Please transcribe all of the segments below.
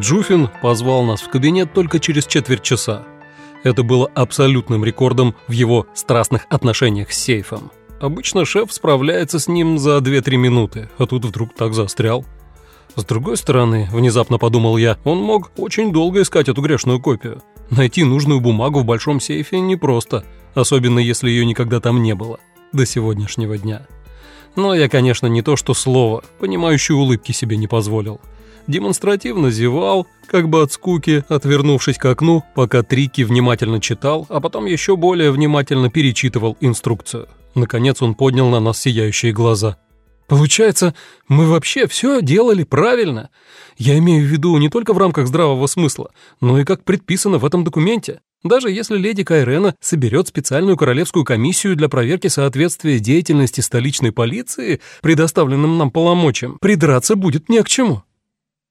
Джуфин позвал нас в кабинет только через четверть часа. Это было абсолютным рекордом в его страстных отношениях с сейфом. Обычно шеф справляется с ним за 2-3 минуты, а тут вдруг так застрял. С другой стороны, внезапно подумал я, он мог очень долго искать эту грешную копию. Найти нужную бумагу в большом сейфе непросто, особенно если ее никогда там не было. До сегодняшнего дня. Но я, конечно, не то что слово, понимающей улыбки себе не позволил. Демонстративно зевал, как бы от скуки, отвернувшись к окну, пока Трики внимательно читал, а потом еще более внимательно перечитывал инструкцию. Наконец он поднял на нас сияющие глаза. «Получается, мы вообще все делали правильно? Я имею в виду не только в рамках здравого смысла, но и как предписано в этом документе. Даже если леди Кайрена соберет специальную королевскую комиссию для проверки соответствия деятельности столичной полиции предоставленным нам полномочиям, придраться будет не к чему».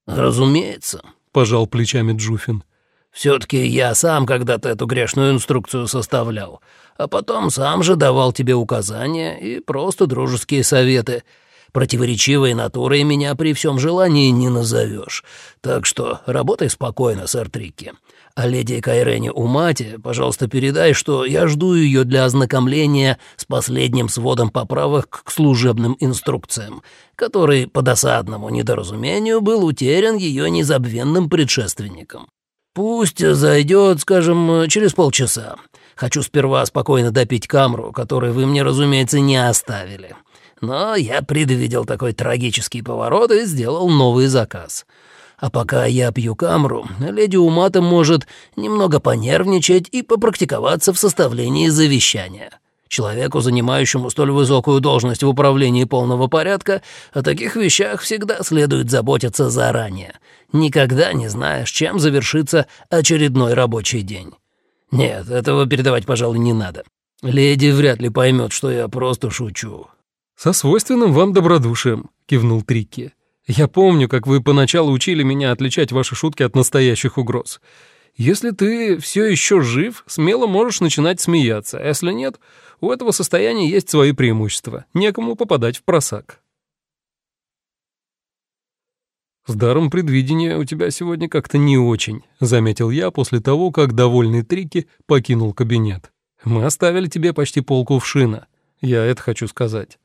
«Разумеется», — пожал плечами Джуфин. «Все-таки я сам когда-то эту грешную инструкцию составлял, а потом сам же давал тебе указания и просто дружеские советы. Противоречивой натурой меня при всем желании не назовешь. Так что работай спокойно, сэр Трикки. А леди Кайрене Умати, пожалуйста, передай, что я жду ее для ознакомления с последним сводом поправок к служебным инструкциям, который по досадному недоразумению был утерян ее незабвенным предшественником. Пусть зайдет, скажем, через полчаса. Хочу сперва спокойно допить камру, которую вы мне, разумеется, не оставили. Но я предвидел такой трагический поворот и сделал новый заказ. А пока я пью камру, леди Умата может немного понервничать и попрактиковаться в составлении завещания. Человеку, занимающему столь высокую должность в управлении полного порядка, о таких вещах всегда следует заботиться заранее. Никогда не знаешь, чем завершится очередной рабочий день. Нет, этого передавать, пожалуй, не надо. Леди вряд ли поймет, что я просто шучу. «Со свойственным вам добродушием», — кивнул Трикки. Я помню, как вы поначалу учили меня отличать ваши шутки от настоящих угроз. Если ты все еще жив, смело можешь начинать смеяться, а если нет, у этого состояния есть свои преимущества. Некому попадать в просак. «С даром предвидения у тебя сегодня как-то не очень», — заметил я после того, как довольный Трики покинул кабинет. «Мы оставили тебе почти полкувшина. Я это хочу сказать».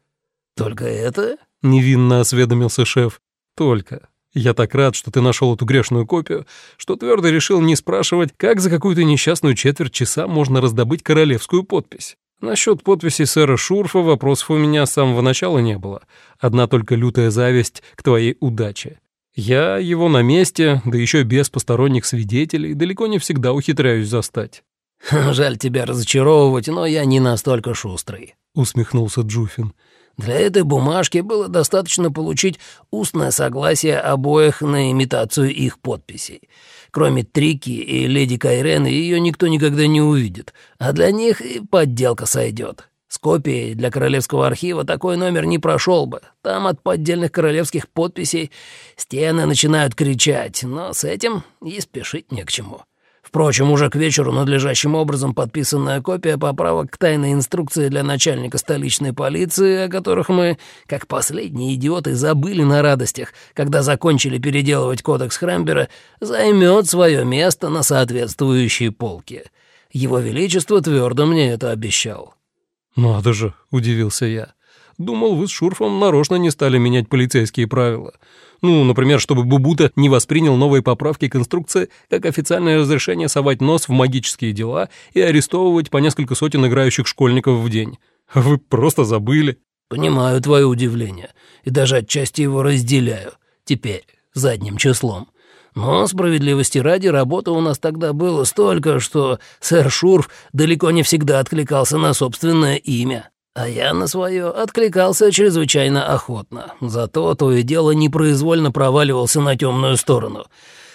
«Только это?» — невинно осведомился шеф. Только. Я так рад, что ты нашел эту грешную копию, что твердо решил не спрашивать, как за какую-то несчастную четверть часа можно раздобыть королевскую подпись. Насчет подписи сэра Шурфа вопросов у меня с самого начала не было. Одна только лютая зависть к твоей удаче. Я его на месте, да еще без посторонних свидетелей, далеко не всегда ухитряюсь застать. «Жаль тебя разочаровывать, но я не настолько шустрый», — усмехнулся Джуфин. Для этой бумажки было достаточно получить устное согласие обоих на имитацию их подписей. Кроме Трики и леди Кайрены ее никто никогда не увидит, а для них и подделка сойдет. С копией для Королевского архива такой номер не прошел бы. Там от поддельных королевских подписей стены начинают кричать, но с этим и спешить не к чему. Впрочем, уже к вечеру надлежащим образом подписанная копия поправок к тайной инструкции для начальника столичной полиции, о которых мы, как последние идиоты, забыли на радостях, когда закончили переделывать кодекс Храмбера, займет свое место на соответствующей полке. Его Величество твердо мне это обещал. «Надо же», — удивился я. «Думал, вы с Шурфом нарочно не стали менять полицейские правила». Ну, например, чтобы Бубута не воспринял новые поправки к инструкции как официальное разрешение совать нос в магические дела и арестовывать по несколько сотен играющих школьников в день. Вы просто забыли. Понимаю твое удивление и даже отчасти его разделяю. Теперь, задним числом. Но, справедливости ради, работы у нас тогда было столько, что сэр Шурф далеко не всегда откликался на собственное имя. А я на свое откликался чрезвычайно охотно. Зато то и дело непроизвольно проваливался на темную сторону.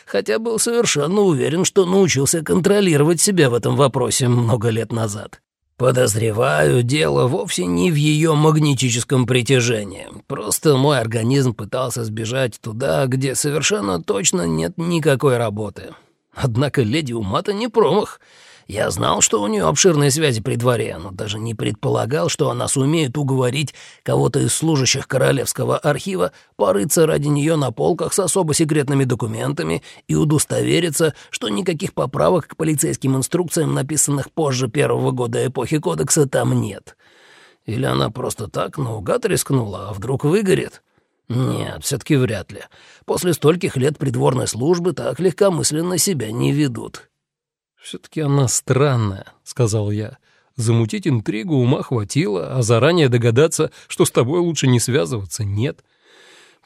Хотя был совершенно уверен, что научился контролировать себя в этом вопросе много лет назад. Подозреваю, дело вовсе не в ее магнетическом притяжении. Просто мой организм пытался сбежать туда, где совершенно точно нет никакой работы. Однако леди Умата не промах. Я знал, что у нее обширные связи при дворе, но даже не предполагал, что она сумеет уговорить кого-то из служащих Королевского архива порыться ради нее на полках с особо секретными документами и удостовериться, что никаких поправок к полицейским инструкциям, написанных позже первого года эпохи Кодекса, там нет. Или она просто так наугад рискнула, а вдруг выгорит? Нет, все таки вряд ли. После стольких лет придворной службы так легкомысленно себя не ведут. «Все-таки она странная», — сказал я. «Замутить интригу ума хватило, а заранее догадаться, что с тобой лучше не связываться, нет.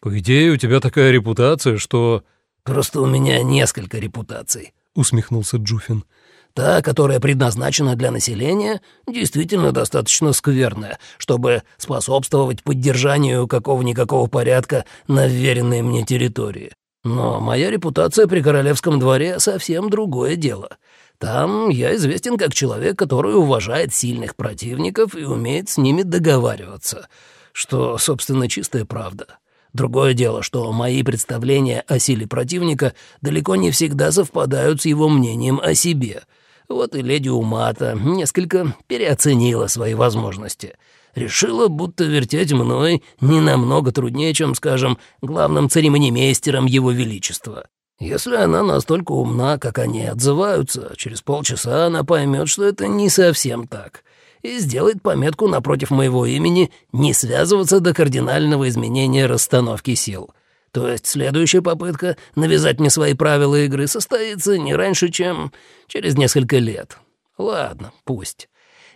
По идее, у тебя такая репутация, что...» «Просто у меня несколько репутаций», — усмехнулся Джуфин. «Та, которая предназначена для населения, действительно достаточно скверная, чтобы способствовать поддержанию какого-никакого порядка на вверенной мне территории. Но моя репутация при королевском дворе совсем другое дело. Там я известен как человек, который уважает сильных противников и умеет с ними договариваться, что, собственно, чистая правда. Другое дело, что мои представления о силе противника далеко не всегда совпадают с его мнением о себе. Вот и леди Умата несколько переоценила свои возможности. Решила, будто вертеть мной не намного труднее, чем, скажем, главным церемонимейстером его величества. Если она настолько умна, как они отзываются, через полчаса она поймет, что это не совсем так, и сделает пометку напротив моего имени «не связываться до кардинального изменения расстановки сил». То есть следующая попытка навязать мне свои правила игры состоится не раньше, чем через несколько лет. Ладно, пусть.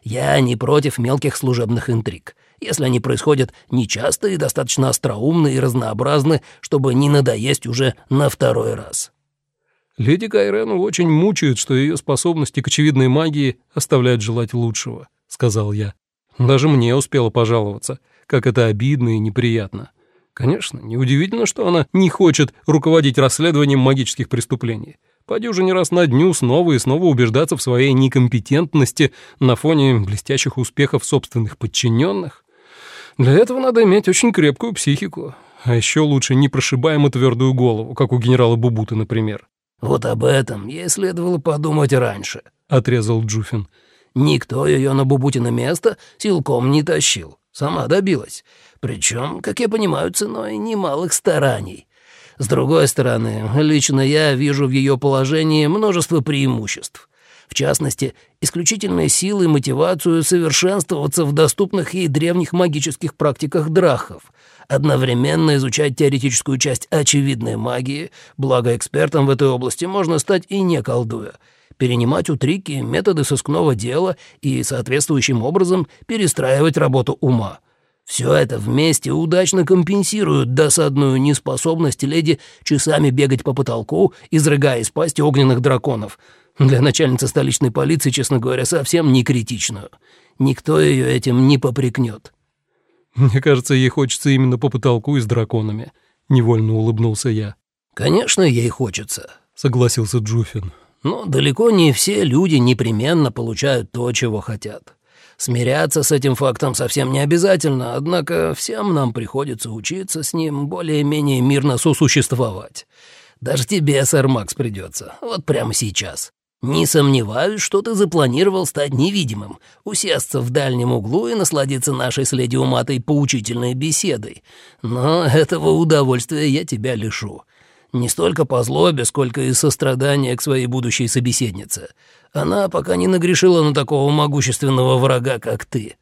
Я не против мелких служебных интриг если они происходят нечасто и достаточно остроумны и разнообразны, чтобы не надоесть уже на второй раз. Леди Кайрену очень мучают, что ее способности к очевидной магии оставляют желать лучшего, сказал я. Даже мне успела пожаловаться, как это обидно и неприятно. Конечно, неудивительно, что она не хочет руководить расследованием магических преступлений. Пойди уже не раз на дню снова и снова убеждаться в своей некомпетентности на фоне блестящих успехов собственных подчиненных. Для этого надо иметь очень крепкую психику, а еще лучше непрошибаемо твердую голову, как у генерала Бубуты, например. «Вот об этом ей следовало подумать раньше», — отрезал Джуфин. «Никто ее на Бубутино место силком не тащил. Сама добилась. Причем, как я понимаю, ценой немалых стараний. С другой стороны, лично я вижу в ее положении множество преимуществ. В частности, исключительной силы и мотивацию совершенствоваться в доступных ей древних магических практиках драхов, одновременно изучать теоретическую часть очевидной магии, благо экспертом в этой области можно стать и не колдуя, перенимать у Трики методы сыскного дела и соответствующим образом перестраивать работу ума. Все это вместе удачно компенсирует досадную неспособность леди часами бегать по потолку, изрыгая из пасти огненных драконов — для начальницы столичной полиции, честно говоря, совсем не критичную. Никто ее этим не попрекнет. Мне кажется, ей хочется именно по потолку и с драконами. Невольно улыбнулся я. Конечно, ей хочется, согласился Джуфин. Но далеко не все люди непременно получают то, чего хотят. Смиряться с этим фактом совсем не обязательно, однако всем нам приходится учиться с ним более-менее мирно сосуществовать. Даже тебе, сэр Макс, придется. Вот прямо сейчас. «Не сомневаюсь, что ты запланировал стать невидимым, усесться в дальнем углу и насладиться нашей с леди Уматой поучительной беседой. Но этого удовольствия я тебя лишу. Не столько по злобе, сколько из сострадания к своей будущей собеседнице. Она пока не нагрешила на такого могущественного врага, как ты».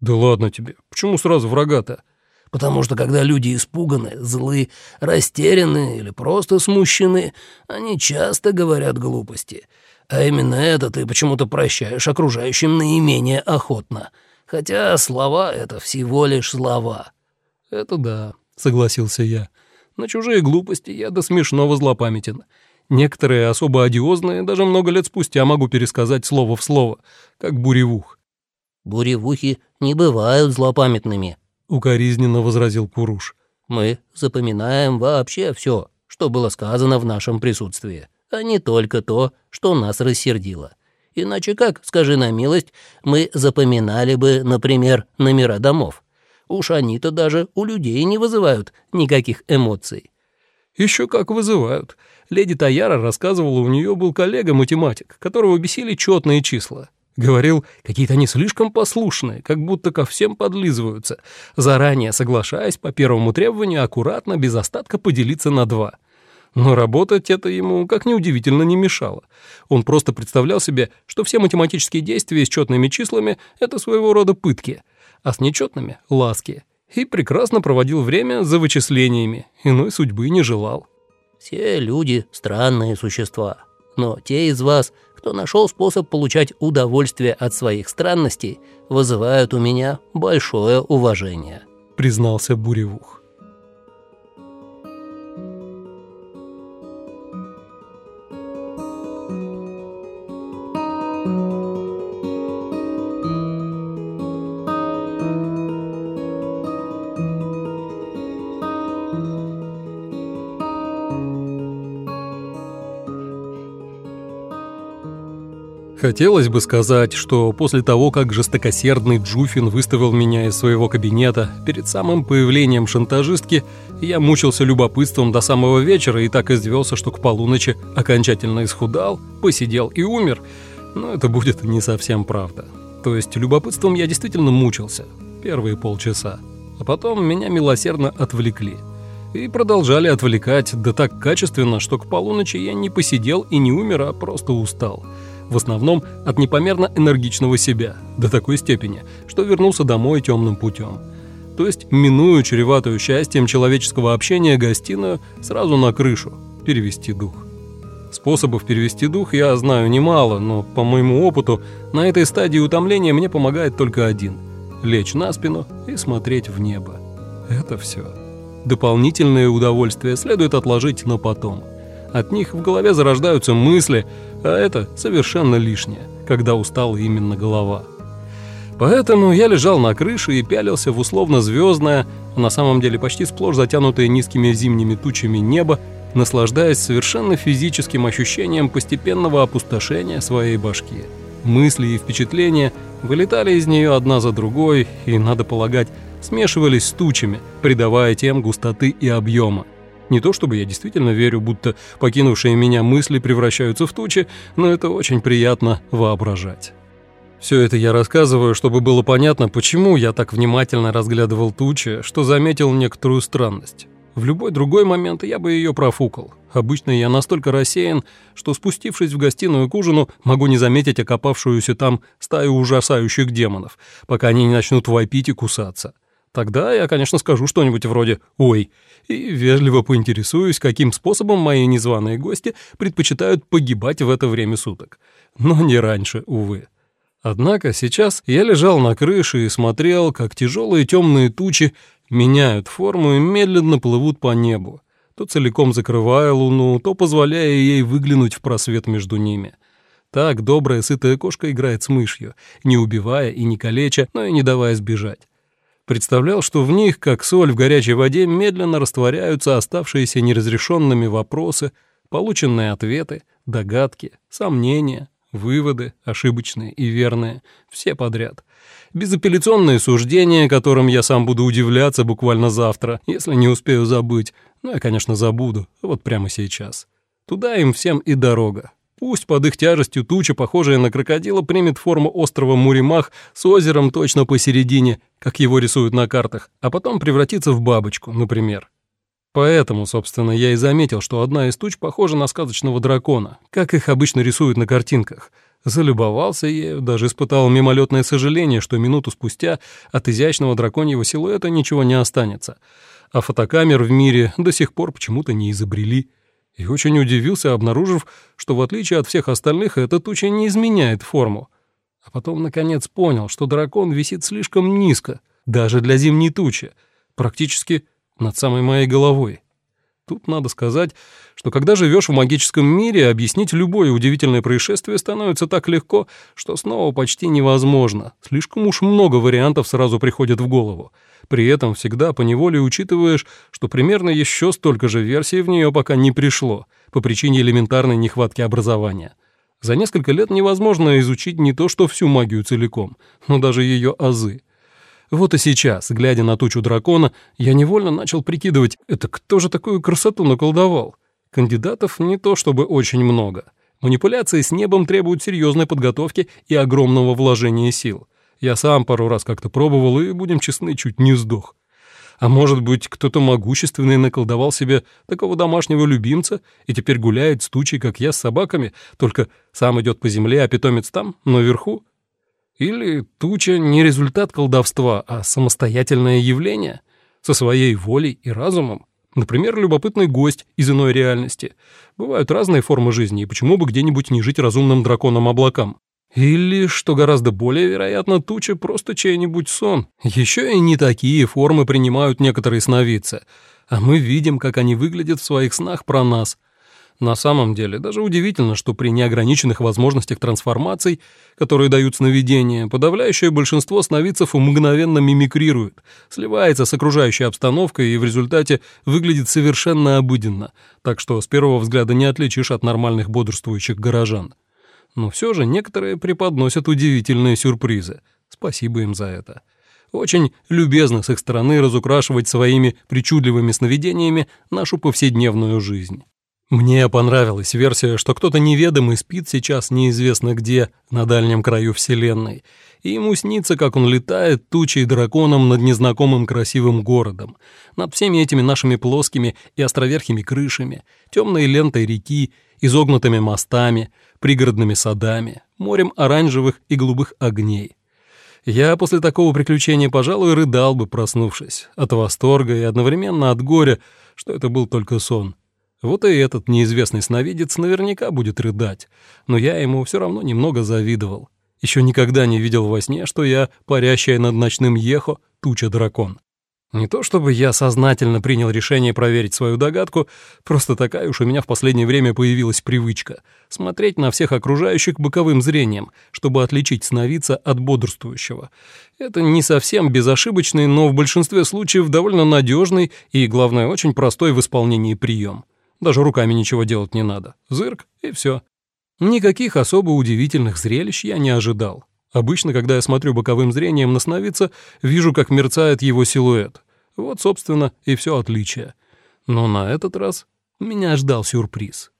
«Да ладно тебе. Почему сразу врага-то?» потому что когда люди испуганы, злы, растеряны или просто смущены, они часто говорят глупости. А именно это ты почему-то прощаешь окружающим наименее охотно. Хотя слова — это всего лишь слова». «Это да», — согласился я. «На чужие глупости я до смешного злопамятен. Некоторые особо одиозные даже много лет спустя могу пересказать слово в слово, как буревух». «Буревухи не бывают злопамятными», — укоризненно возразил Куруш. «Мы запоминаем вообще все, что было сказано в нашем присутствии» а не только то, что нас рассердило. Иначе как, скажи на милость, мы запоминали бы, например, номера домов? Уж они-то даже у людей не вызывают никаких эмоций. Еще как вызывают. Леди Таяра рассказывала, у нее был коллега-математик, которого бесили четные числа. Говорил, какие-то они слишком послушные, как будто ко всем подлизываются, заранее соглашаясь по первому требованию аккуратно, без остатка поделиться на два. Но работать это ему, как неудивительно, не мешало. Он просто представлял себе, что все математические действия с четными числами — это своего рода пытки, а с нечетными — ласки. И прекрасно проводил время за вычислениями, иной судьбы не желал. «Все люди — странные существа, но те из вас, кто нашел способ получать удовольствие от своих странностей, вызывают у меня большое уважение», — признался Буревух. Хотелось бы сказать, что после того, как жестокосердный Джуфин выставил меня из своего кабинета перед самым появлением шантажистки, я мучился любопытством до самого вечера и так извелся, что к полуночи окончательно исхудал, посидел и умер. Но это будет не совсем правда. То есть любопытством я действительно мучился первые полчаса, а потом меня милосердно отвлекли. И продолжали отвлекать, да так качественно, что к полуночи я не посидел и не умер, а просто устал в основном от непомерно энергичного себя, до такой степени, что вернулся домой темным путем. То есть, минуя чреватую счастьем человеческого общения гостиную, сразу на крышу, перевести дух. Способов перевести дух я знаю немало, но по моему опыту на этой стадии утомления мне помогает только один – лечь на спину и смотреть в небо. Это все. Дополнительные удовольствия следует отложить на потом. От них в голове зарождаются мысли, а это совершенно лишнее, когда устала именно голова. Поэтому я лежал на крыше и пялился в условно-звездное, на самом деле почти сплошь затянутое низкими зимними тучами небо, наслаждаясь совершенно физическим ощущением постепенного опустошения своей башки. Мысли и впечатления вылетали из нее одна за другой и, надо полагать, смешивались с тучами, придавая тем густоты и объема. Не то чтобы я действительно верю, будто покинувшие меня мысли превращаются в тучи, но это очень приятно воображать. Все это я рассказываю, чтобы было понятно, почему я так внимательно разглядывал тучи, что заметил некоторую странность. В любой другой момент я бы ее профукал. Обычно я настолько рассеян, что, спустившись в гостиную к ужину, могу не заметить окопавшуюся там стаю ужасающих демонов, пока они не начнут вопить и кусаться. Тогда я, конечно, скажу что-нибудь вроде «Ой», и вежливо поинтересуюсь, каким способом мои незваные гости предпочитают погибать в это время суток. Но не раньше, увы. Однако сейчас я лежал на крыше и смотрел, как тяжелые темные тучи меняют форму и медленно плывут по небу, то целиком закрывая луну, то позволяя ей выглянуть в просвет между ними. Так добрая сытая кошка играет с мышью, не убивая и не калеча, но и не давая сбежать. Представлял, что в них, как соль в горячей воде, медленно растворяются оставшиеся неразрешенными вопросы, полученные ответы, догадки, сомнения, выводы, ошибочные и верные, все подряд. Безапелляционные суждения, которым я сам буду удивляться буквально завтра, если не успею забыть. Ну, я, конечно, забуду, вот прямо сейчас. Туда им всем и дорога. Пусть под их тяжестью туча, похожая на крокодила, примет форму острова Муримах с озером точно посередине, как его рисуют на картах, а потом превратится в бабочку, например. Поэтому, собственно, я и заметил, что одна из туч похожа на сказочного дракона, как их обычно рисуют на картинках. Залюбовался ею, даже испытал мимолетное сожаление, что минуту спустя от изящного драконьего силуэта ничего не останется. А фотокамер в мире до сих пор почему-то не изобрели и очень удивился, обнаружив, что в отличие от всех остальных эта туча не изменяет форму. А потом, наконец, понял, что дракон висит слишком низко, даже для зимней тучи, практически над самой моей головой. Тут надо сказать, что когда живешь в магическом мире, объяснить любое удивительное происшествие становится так легко, что снова почти невозможно. Слишком уж много вариантов сразу приходит в голову. При этом всегда поневоле учитываешь, что примерно еще столько же версий в нее пока не пришло, по причине элементарной нехватки образования. За несколько лет невозможно изучить не то что всю магию целиком, но даже ее азы. Вот и сейчас, глядя на тучу дракона, я невольно начал прикидывать, это кто же такую красоту наколдовал? Кандидатов не то чтобы очень много. Манипуляции с небом требуют серьезной подготовки и огромного вложения сил. Я сам пару раз как-то пробовал и, будем честны, чуть не сдох. А может быть, кто-то могущественный наколдовал себе такого домашнего любимца и теперь гуляет с тучей, как я, с собаками, только сам идет по земле, а питомец там, наверху? Или туча не результат колдовства, а самостоятельное явление со своей волей и разумом? Например, любопытный гость из иной реальности. Бывают разные формы жизни, и почему бы где-нибудь не жить разумным драконом-облакам? Или, что гораздо более вероятно, туча просто чей-нибудь сон. Еще и не такие формы принимают некоторые сновидцы, а мы видим, как они выглядят в своих снах про нас. На самом деле, даже удивительно, что при неограниченных возможностях трансформаций, которые дают сновидения, подавляющее большинство сновидцев мгновенно мимикрирует, сливается с окружающей обстановкой и в результате выглядит совершенно обыденно, так что с первого взгляда не отличишь от нормальных бодрствующих горожан. Но все же некоторые преподносят удивительные сюрпризы. Спасибо им за это. Очень любезно с их стороны разукрашивать своими причудливыми сновидениями нашу повседневную жизнь. Мне понравилась версия, что кто-то неведомый спит сейчас неизвестно где, на дальнем краю Вселенной, и ему снится, как он летает тучей драконом над незнакомым красивым городом, над всеми этими нашими плоскими и островерхими крышами, темной лентой реки, изогнутыми мостами, пригородными садами, морем оранжевых и голубых огней. Я после такого приключения, пожалуй, рыдал бы, проснувшись, от восторга и одновременно от горя, что это был только сон — вот и этот неизвестный сновидец наверняка будет рыдать, но я ему все равно немного завидовал. Еще никогда не видел во сне, что я, парящая над ночным ехо, туча-дракон. Не то чтобы я сознательно принял решение проверить свою догадку, просто такая уж у меня в последнее время появилась привычка — смотреть на всех окружающих боковым зрением, чтобы отличить сновидца от бодрствующего. Это не совсем безошибочный, но в большинстве случаев довольно надежный и, главное, очень простой в исполнении прием. Даже руками ничего делать не надо. Зырк, и все. Никаких особо удивительных зрелищ я не ожидал. Обычно, когда я смотрю боковым зрением на сновидца, вижу, как мерцает его силуэт. Вот, собственно, и все отличие. Но на этот раз меня ждал сюрприз.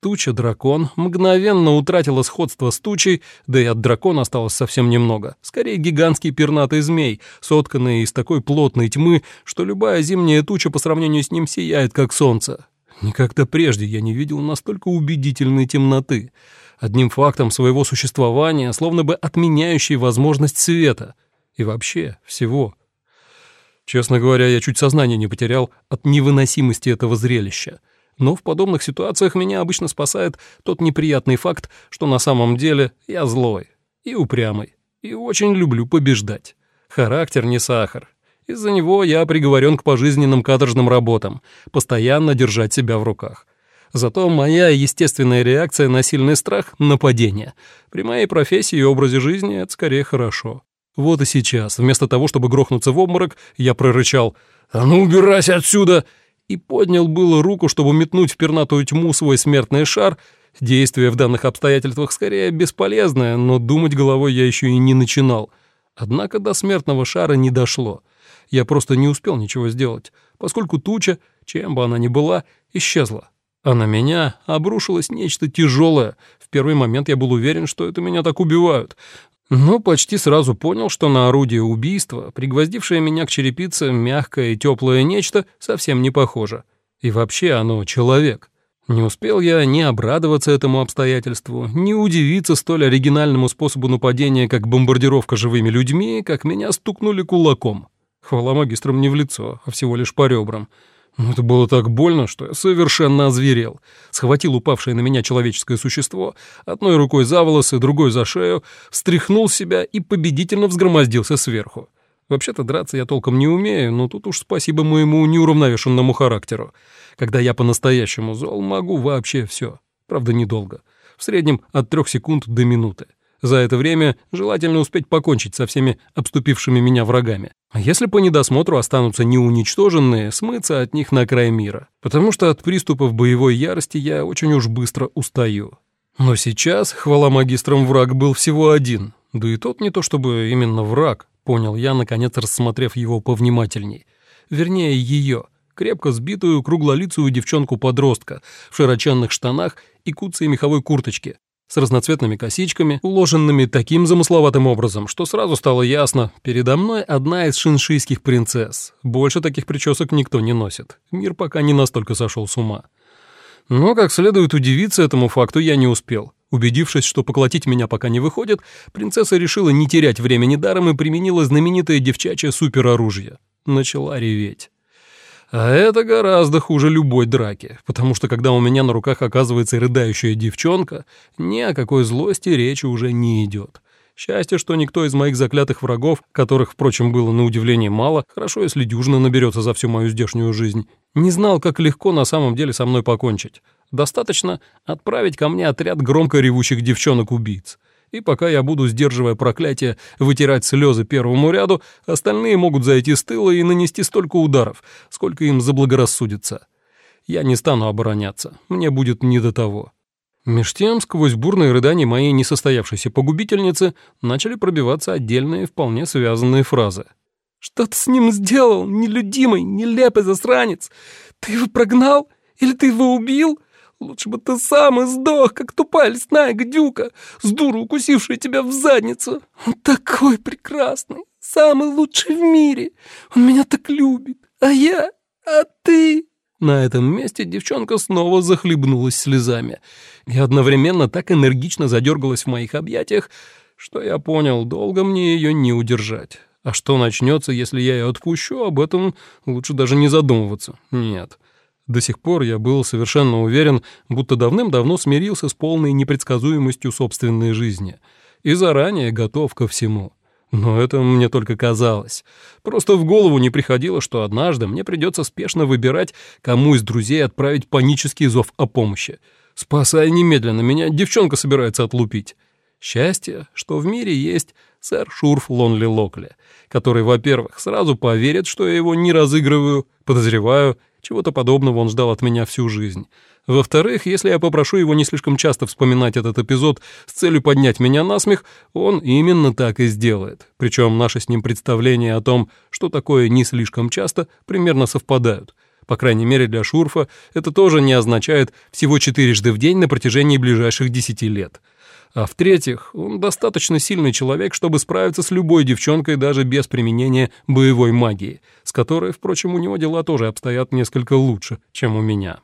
Туча-дракон мгновенно утратила сходство с тучей, да и от дракона осталось совсем немного. Скорее, гигантский пернатый змей, сотканный из такой плотной тьмы, что любая зимняя туча по сравнению с ним сияет, как солнце. Никогда прежде я не видел настолько убедительной темноты, одним фактом своего существования, словно бы отменяющей возможность света и вообще всего. Честно говоря, я чуть сознание не потерял от невыносимости этого зрелища. Но в подобных ситуациях меня обычно спасает тот неприятный факт, что на самом деле я злой и упрямый, и очень люблю побеждать. Характер не сахар, из-за него я приговорен к пожизненным каторжным работам, постоянно держать себя в руках. Зато моя естественная реакция на сильный страх — нападение. При моей профессии и образе жизни это скорее хорошо. Вот и сейчас, вместо того, чтобы грохнуться в обморок, я прорычал «А ну убирайся отсюда!» и поднял было руку, чтобы метнуть в пернатую тьму свой смертный шар. Действие в данных обстоятельствах скорее бесполезное, но думать головой я еще и не начинал. Однако до смертного шара не дошло — я просто не успел ничего сделать, поскольку туча, чем бы она ни была, исчезла. А на меня обрушилось нечто тяжелое. В первый момент я был уверен, что это меня так убивают. Но почти сразу понял, что на орудие убийства, пригвоздившее меня к черепице, мягкое и теплое нечто, совсем не похоже. И вообще оно человек. Не успел я ни обрадоваться этому обстоятельству, ни удивиться столь оригинальному способу нападения, как бомбардировка живыми людьми, как меня стукнули кулаком. Хвала магистрам не в лицо, а всего лишь по ребрам. Но это было так больно, что я совершенно озверел. Схватил упавшее на меня человеческое существо, одной рукой за волосы, другой за шею, встряхнул себя и победительно взгромоздился сверху. Вообще-то драться я толком не умею, но тут уж спасибо моему неуравновешенному характеру. Когда я по-настоящему зол, могу вообще все. Правда, недолго. В среднем от трех секунд до минуты. За это время желательно успеть покончить со всеми обступившими меня врагами. А если по недосмотру останутся неуничтоженные, смыться от них на край мира. Потому что от приступов боевой ярости я очень уж быстро устаю. Но сейчас, хвала магистрам, враг был всего один. Да и тот не то чтобы именно враг, понял я, наконец рассмотрев его повнимательней. Вернее, ее, крепко сбитую круглолицую девчонку-подростка в широченных штанах и куцей меховой курточке, с разноцветными косичками, уложенными таким замысловатым образом, что сразу стало ясно, передо мной одна из шиншийских принцесс. Больше таких причесок никто не носит. Мир пока не настолько сошел с ума. Но, как следует удивиться этому факту, я не успел. Убедившись, что поколотить меня пока не выходит, принцесса решила не терять времени даром и применила знаменитое девчачье супероружие. Начала реветь. А это гораздо хуже любой драки, потому что когда у меня на руках оказывается рыдающая девчонка, ни о какой злости речи уже не идет. Счастье, что никто из моих заклятых врагов, которых, впрочем, было на удивление мало, хорошо, если дюжина наберется за всю мою здешнюю жизнь, не знал, как легко на самом деле со мной покончить. Достаточно отправить ко мне отряд громко ревущих девчонок-убийц. И пока я буду, сдерживая проклятие, вытирать слезы первому ряду, остальные могут зайти с тыла и нанести столько ударов, сколько им заблагорассудится. Я не стану обороняться, мне будет не до того. Меж тем, сквозь бурные рыдания моей несостоявшейся погубительницы начали пробиваться отдельные, вполне связанные фразы. «Что ты с ним сделал, нелюдимый, нелепый засранец? Ты его прогнал? Или ты его убил? Лучше бы ты сам и сдох, как тупая лесная гадюка, с дуру укусившая тебя в задницу. Он такой прекрасный, самый лучший в мире. Он меня так любит, а я... А ты...» На этом месте девчонка снова захлебнулась слезами и одновременно так энергично задергалась в моих объятиях, что я понял, долго мне ее не удержать. А что начнется, если я ее отпущу, об этом лучше даже не задумываться. Нет. До сих пор я был совершенно уверен, будто давным-давно смирился с полной непредсказуемостью собственной жизни и заранее готов ко всему. Но это мне только казалось. Просто в голову не приходило, что однажды мне придется спешно выбирать, кому из друзей отправить панический зов о помощи. «Спасай немедленно, меня девчонка собирается отлупить». Счастье, что в мире есть сэр Шурф Лонли Локли, который, во-первых, сразу поверит, что я его не разыгрываю, подозреваю, чего-то подобного он ждал от меня всю жизнь. Во-вторых, если я попрошу его не слишком часто вспоминать этот эпизод с целью поднять меня на смех, он именно так и сделает. Причем наши с ним представления о том, что такое не слишком часто, примерно совпадают. По крайней мере, для Шурфа это тоже не означает всего четырежды в день на протяжении ближайших десяти лет. А в-третьих, он достаточно сильный человек, чтобы справиться с любой девчонкой даже без применения боевой магии, с которой, впрочем, у него дела тоже обстоят несколько лучше, чем у меня.